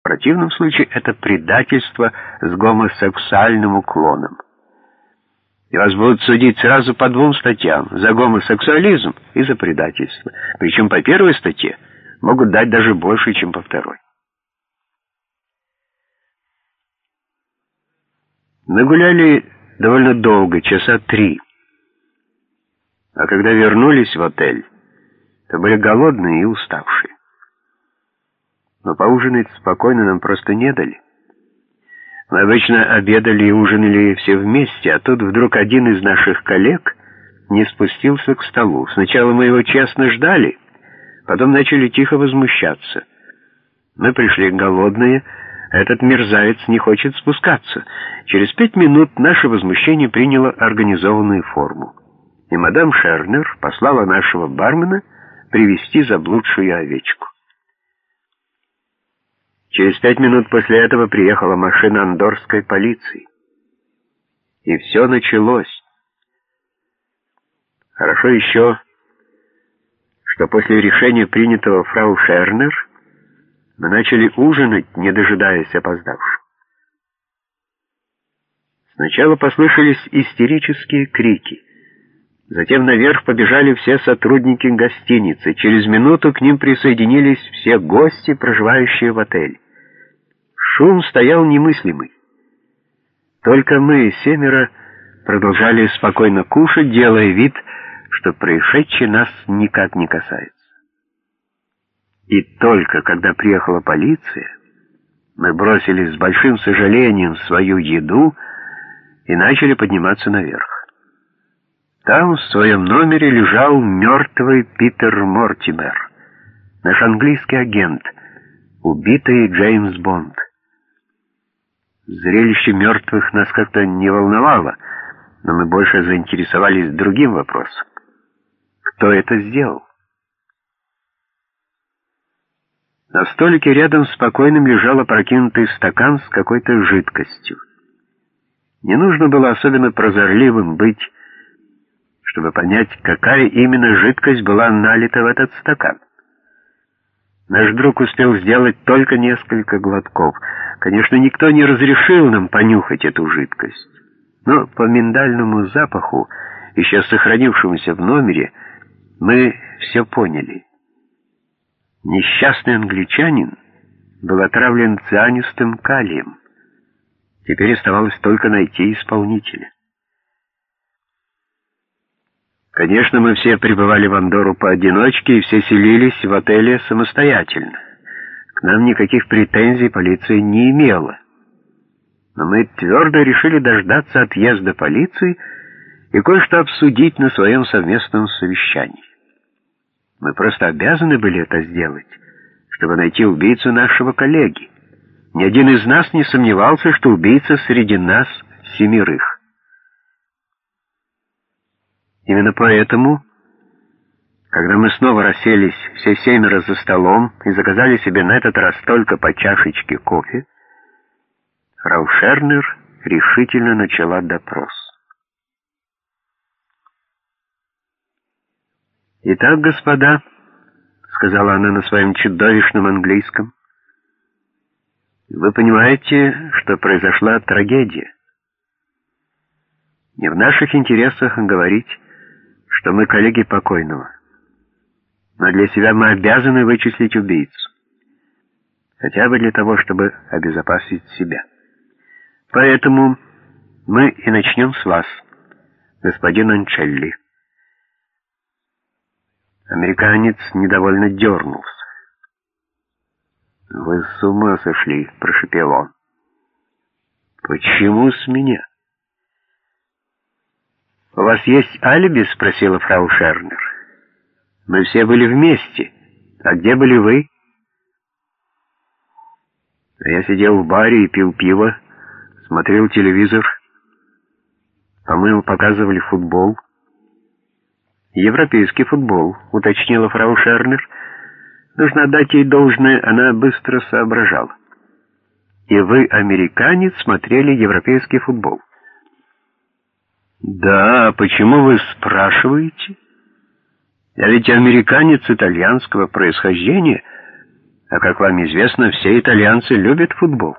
В противном случае это предательство с гомосексуальным уклоном. И вас будут судить сразу по двум статьям — за гомосексуализм и за предательство. Причем по первой статье могут дать даже больше, чем по второй. Мы гуляли довольно долго, часа три. А когда вернулись в отель, то были голодные и уставшие. Но поужинать спокойно нам просто не дали. Мы обычно обедали и ужинали все вместе, а тут вдруг один из наших коллег не спустился к столу. Сначала мы его честно ждали, потом начали тихо возмущаться. Мы пришли голодные, этот мерзавец не хочет спускаться. Через пять минут наше возмущение приняло организованную форму. И мадам Шернер послала нашего бармена привести заблудшую овечку. Через пять минут после этого приехала машина андорской полиции. И все началось. Хорошо еще, что после решения, принятого фрау Шернер, мы начали ужинать, не дожидаясь опоздавших. Сначала послышались истерические крики. Затем наверх побежали все сотрудники гостиницы. Через минуту к ним присоединились все гости, проживающие в отеле. Шум стоял немыслимый. Только мы, семеро, продолжали спокойно кушать, делая вид, что происшедшее нас никак не касается. И только когда приехала полиция, мы бросили с большим сожалением свою еду и начали подниматься наверх. Там в своем номере лежал мертвый Питер Мортимер, наш английский агент, убитый Джеймс Бонд. Зрелище мертвых нас как-то не волновало, но мы больше заинтересовались другим вопросом. Кто это сделал? На столике рядом спокойным лежал опрокинутый стакан с какой-то жидкостью. Не нужно было особенно прозорливым быть, чтобы понять, какая именно жидкость была налита в этот стакан. Наш друг успел сделать только несколько глотков. Конечно, никто не разрешил нам понюхать эту жидкость. Но по миндальному запаху, еще сохранившемуся в номере, мы все поняли — Несчастный англичанин был отравлен цианистым калием. Теперь оставалось только найти исполнителя. Конечно, мы все пребывали в Андору поодиночке и все селились в отеле самостоятельно. К нам никаких претензий полиция не имела. Но мы твердо решили дождаться отъезда полиции и кое-что обсудить на своем совместном совещании. Мы просто обязаны были это сделать, чтобы найти убийцу нашего коллеги. Ни один из нас не сомневался, что убийца среди нас семерых. Именно поэтому, когда мы снова расселись все семеро за столом и заказали себе на этот раз только по чашечке кофе, фрау Шернер решительно начала допрос. «Итак, господа», — сказала она на своем чудовищном английском, «вы понимаете, что произошла трагедия. Не в наших интересах говорить, что мы коллеги покойного, но для себя мы обязаны вычислить убийцу, хотя бы для того, чтобы обезопасить себя. Поэтому мы и начнем с вас, господин Анчелли». Американец недовольно дернулся. «Вы с ума сошли!» — прошепел он. «Почему с меня?» «У вас есть алиби?» — спросила фрау Шернер. «Мы все были вместе. А где были вы?» Я сидел в баре и пил пиво, смотрел телевизор. По-моему, показывали футбол. «Европейский футбол», — уточнила фрау Шернер. «Нужно отдать ей должное, она быстро соображала». «И вы, американец, смотрели европейский футбол?» «Да, почему вы спрашиваете? Я ведь американец итальянского происхождения, А как вам известно, все итальянцы любят футбол.